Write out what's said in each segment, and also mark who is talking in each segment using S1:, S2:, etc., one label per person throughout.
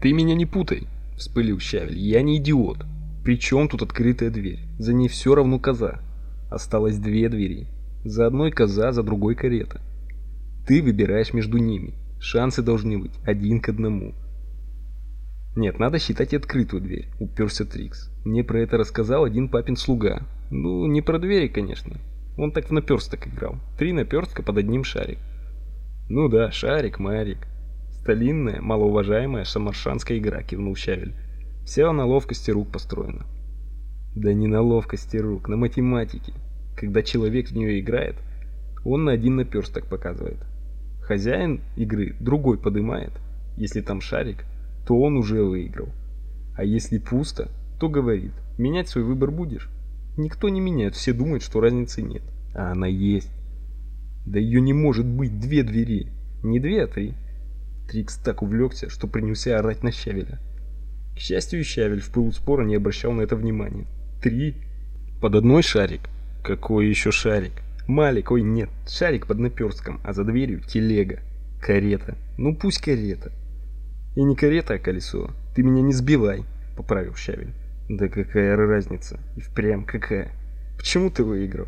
S1: Ты меня не путай, вспылил Щавель. Я не идиот. Причем тут открытая дверь? За ней все равно коза. Осталось две двери. За одной коза, за другой карета. Ты выбираешь между ними. Шансы должны быть один к одному. Нет, надо считать и открытую дверь, уперся Трикс. Мне про это рассказал один папин слуга. Ну, не про двери, конечно. Он так в наперсток играл. Три наперстка под одним шарик. Ну да, шарик, марик. Старинная, малоуважаемая шамаршанская игра, кивнул Щавель. Вся на ловкости рук построена. Да не на ловкости рук, на математике. Когда человек в нее играет, он на один наперсток показывает. Хозяин игры другой подымает. Если там шарик, то он уже выиграл. А если пусто, то говорит: "Менять свой выбор будешь?" Никто не меняет, все думают, что разницы нет, а она есть. Да ее не может быть две двери, не две, а три. Трикс так увлекся, что принялся орать на Щавеля. К счастью, Щавель в пылу спора не обращал на это внимания. Три под одной шарик. Какой еще шарик? Малик, ой, нет, шарик под наперстком, а за дверью телега, карета. Ну пусть карета. И не карета, а колесо. Ты меня не сбивай, поправил Щавель. Да какая разница? И впрямь какая? Почему ты выиграл?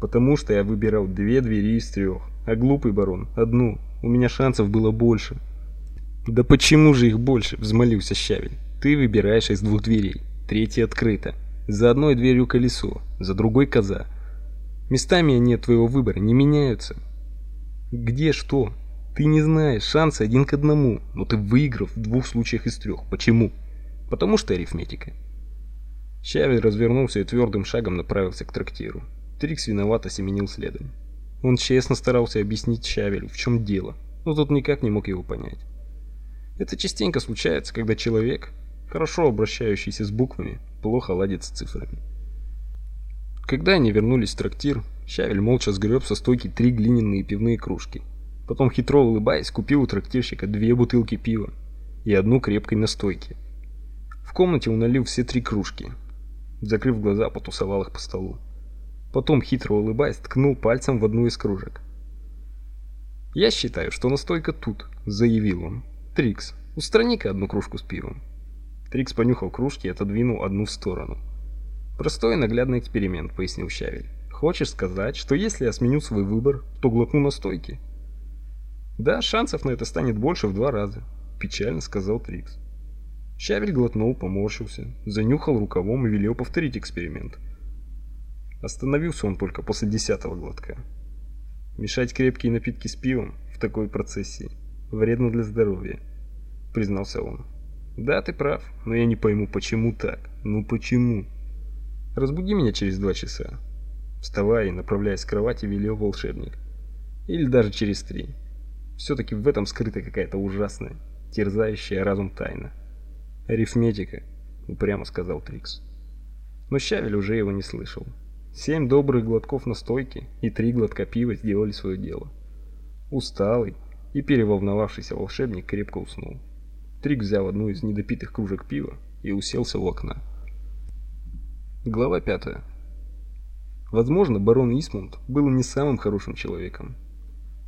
S1: Потому что я выбирал две двери из трех, а глупый барон одну. У меня шансов было больше. Да почему же их больше? взмолился Щавель. Ты выбираешь из двух дверей. Третья открыта. За одной дверью колесо, за другой коза. Местами они от твоего выбора не меняются. Где что? Ты не знаешь, шансы один к одному, но ты выиграв в двух случаях из трех. Почему? Потому что арифметика. Щавель развернулся и твердым шагом направился к трактиру. Трикс виновато семенил следом. Он честно старался объяснить Щавелю, в чем дело, но тот никак не мог его понять. Это частенько случается, когда человек, хорошо обращающийся с буквами, плохо ладит с цифрами. Когда они вернулись в трактир, Щавель молча сгреб со стойки три глиняные пивные кружки. Потом хитро улыбаясь, купил у трактирщика две бутылки пива и одну крепкой настойки. В комнате он налил все три кружки. Закрыв глаза, потусовал их по столу. Потом хитро улыбаясь, ткнул пальцем в одну из кружек. Я считаю, что настойка тут, заявил он. Трикс, устрани-ка одну кружку с пивом. Трикс понюхал кружки и отодвинул одну в сторону. Простой наглядный эксперимент, пояснил Щавель. Хочешь сказать, что если я сменю свой выбор, то глотну настойки? Да, шансов на это станет больше в два раза, печально сказал Трикс. Щавель глотнул, поморщился, занюхал рукавом и велел повторить эксперимент. Остановился он только после десятого глотка. Мешать крепкие напитки с пивом в такой процессии вредно для здоровья, признался он. Да, ты прав, но я не пойму, почему так. Ну почему? Разбуди меня через два часа. Вставай и направляясь к кровати, велел волшебник. Или даже через три. все таки в этом скрыта какая-то ужасная, терзающая разум тайна. Арифметика, упрямо сказал Трикс. Но Щавель уже его не слышал. Семь добрых глотков настойки и три глотка пива сделали свое дело. Усталый и переволновавшийся волшебник крепко уснул. Трикс взял одну из недопитых кружек пива и уселся у окна. Глава 5. Возможно, барон Исмунд был не самым хорошим человеком,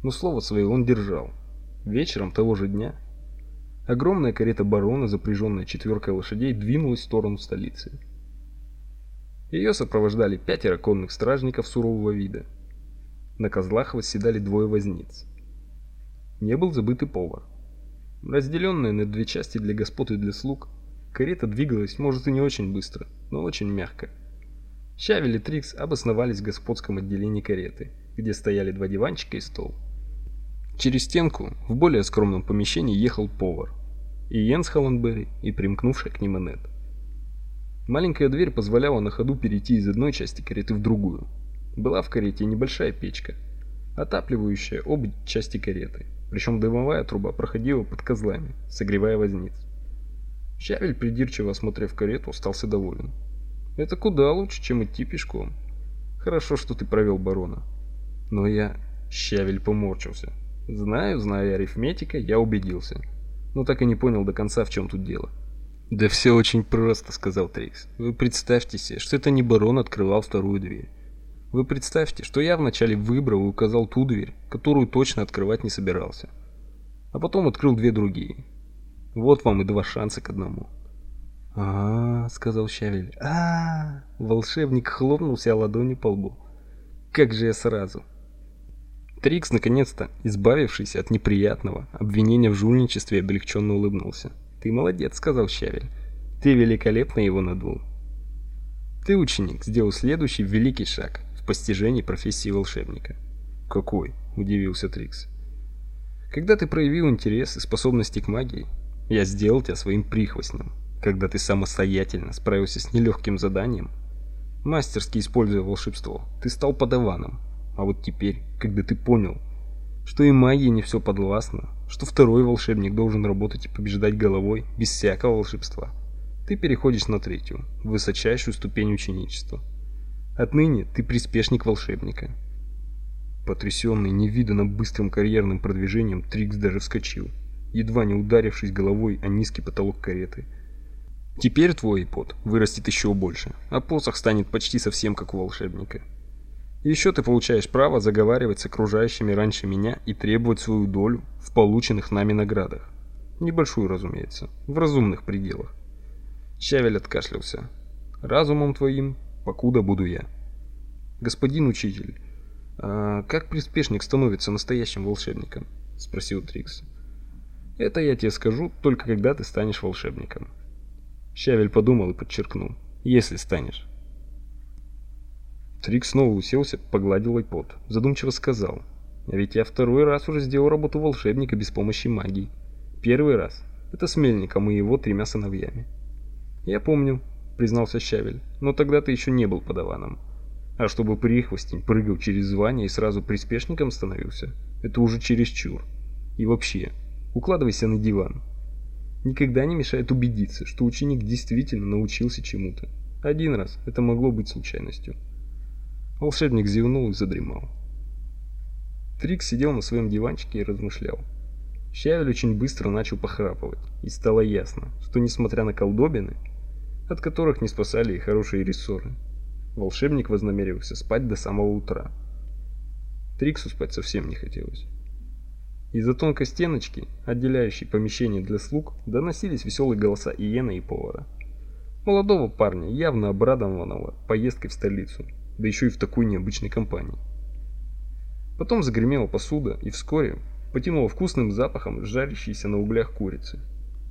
S1: но слово свое он держал. Вечером того же дня огромная карета барона, запряженная четверкой лошадей, двинулась в сторону столицы. Ее сопровождали пятеро конных стражников сурового вида. На козлах восседали двое возниц. Не был забыт и повар. Разделенная на две части для господ и для слуг, карета двигалась, может, и не очень быстро, но очень мягко. Щавель и Трикс обосновались в господском отделении кареты, где стояли два диванчика и стол. Через стенку в более скромном помещении ехал повар, и Йенс Холландберри, и примкнувшая к ним Аннет. Маленькая дверь позволяла на ходу перейти из одной части кареты в другую. Была в карете небольшая печка, отапливающая обе части кареты, причем дымовая труба проходила под козлами, согревая возниц. Щавель, придирчиво осмотрев карету, остался доволен. Это куда лучше, чем идти пешком. Хорошо, что ты провел барона. Но я... Щавель поморщился. Знаю, знаю арифметика, я убедился. Но так и не понял до конца, в чем тут дело. Да все очень просто, сказал Трикс. Вы представьте себе, что это не барон открывал вторую дверь. Вы представьте, что я вначале выбрал и указал ту дверь, которую точно открывать не собирался. А потом открыл две другие. Вот вам и два шанса к одному. А, -а, -а сказал Щавель. А, волшебник хлопнулся ладонью по лбу. Как же я сразу. Трикс наконец-то, избавившись от неприятного обвинения в жульничестве, облегченно улыбнулся. Ты молодец, сказал Щавель. Ты великолепно его надул. Ты, ученик, сделал следующий великий шаг в постижении профессии волшебника. Какой? удивился Трикс. Когда ты проявил интерес и способности к магии, я сделал тебя своим прихвостнем. Когда ты самостоятельно справился с нелегким заданием, мастерски используя волшебство, ты стал подаваном. А вот теперь, когда ты понял, что и магии не все подвластно, что второй волшебник должен работать и побеждать головой без всякого волшебства, ты переходишь на третью, высочайшую ступень ученичества. Отныне ты приспешник волшебника. Потрясенный невиданно быстрым карьерным продвижением, Трикс даже вскочил, едва не ударившись головой о низкий потолок кареты. Теперь твой пот вырастет еще больше, а посох станет почти совсем как у волшебника. Еще ты получаешь право заговаривать с окружающими раньше меня и требовать свою долю в полученных нами наградах. Небольшую, разумеется, в разумных пределах. Щавель откашлялся. Разумом твоим, покуда буду я. Господин учитель, а как приспешник становится настоящим волшебником? спросил Трикс. Это я тебе скажу только когда ты станешь волшебником. Щавель подумал и подчеркнул: если станешь. Трикс снова уселся, погладил iPod, задумчиво сказал: "А ведь я второй раз уже сделал работу волшебника без помощи магии. Первый раз это с Мельником и его тремя сыновьями". "Я помню", признался Щавель. "Но тогда ты еще не был подаваном". А чтобы прихвостень прыгал через звание и сразу приспешником становился, это уже чересчур. И вообще, укладывайся на диван. Никогда не мешает убедиться, что ученик действительно научился чему-то. Один раз это могло быть случайностью. Волшебник зевнул и задремал. Трикс сидел на своем диванчике и размышлял. Щавель очень быстро начал похрапывать, и стало ясно, что несмотря на колдобины, от которых не спасали и хорошие рессоры, Волшебник вознамерился спать до самого утра. Триксу спать совсем не хотелось. Из-за тонкой стеночки, отделяющей помещение для слуг, доносились веселые голоса Иена и повара. Молодого парня, явно обрадованного поездкой в столицу, да еще и в такой необычной компании. Потом загремела посуда, и вскоре потянуло вкусным запахом жарящейся на углях курицы.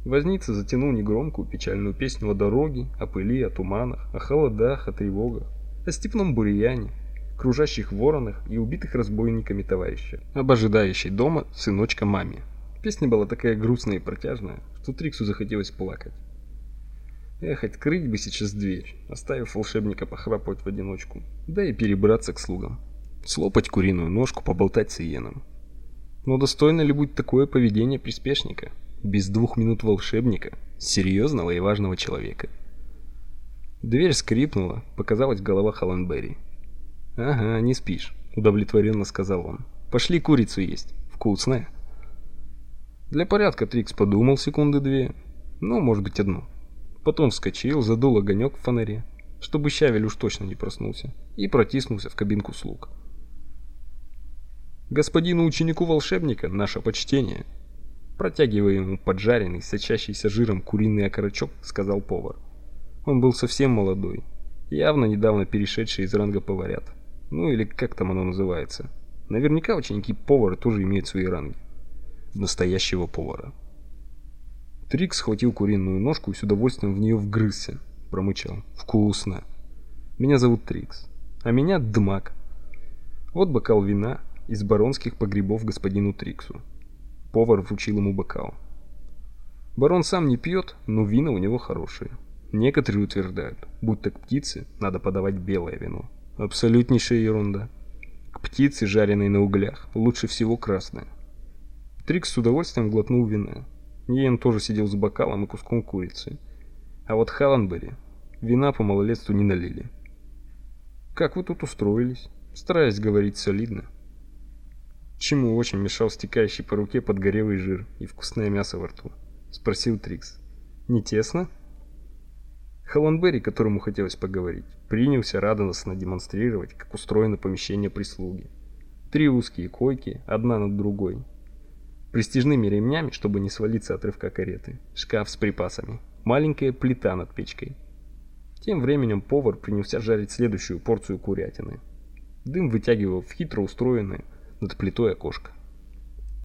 S1: Возница затянул негромкую печальную песню о дороге, о пыли, о туманах, о холодах, о тревогах, о степном бурьяне, кружащих воронах и убитых разбойниками товарищах, об ожидающей дома сыночка маме. Песня была такая грустная и протяжная, что Триксу захотелось плакать. Эх, открыть бы сейчас дверь, оставив волшебника похрапывать в одиночку, да и перебраться к слугам. Слопать куриную ножку, поболтать с Иеном. Но достойно ли будет такое поведение приспешника? без двух минут волшебника, серьезного и важного человека. Дверь скрипнула, показалась голова Халанберри. "Ага, не спишь", удовлетворенно сказал он. "Пошли курицу есть. Вкусная". Для порядка Трикс подумал секунды две, ну, может быть, одну. Потом вскочил, задул огонек в фонаре, чтобы Щавель уж точно не проснулся, и протиснулся в кабинку слуг. Господину ученику волшебника наше почтение, Протягивая ему поджаренный, сочащийся жиром куриный окорочок, сказал повар. Он был совсем молодой, явно недавно перешедший из ранга поварят. Ну или как там оно называется. Наверняка ученики повара тоже имеют свои ранги. Настоящего повара. Трикс схватил куриную ножку и с удовольствием в нее вгрызся. Промычал. Вкусно. Меня зовут Трикс. А меня Дмак. Вот бокал вина из баронских погребов господину Триксу. Повар вручил ему бокал. Барон сам не пьет, но вина у него хорошие. Некоторые утверждают, будто к птице надо подавать белое вино. Абсолютнейшая ерунда. К птице, жареной на углях, лучше всего красное. Трикс с удовольствием глотнул вина. Йен тоже сидел с бокалом и куском курицы. А вот Халанбери вина по малолетству не налили. Как вы тут устроились? Стараясь говорить солидно, чему очень мешал стекающий по руке подгорелый жир и вкусное мясо во рту, спросил Трикс. Не тесно? Холландберри, которому хотелось поговорить, принялся радостно демонстрировать, как устроено помещение прислуги. Три узкие койки, одна над другой. Престижными ремнями, чтобы не свалиться от рывка кареты. Шкаф с припасами. Маленькая плита над печкой. Тем временем повар принялся жарить следующую порцию курятины. Дым вытягивал в хитро устроенное над плитой окошко.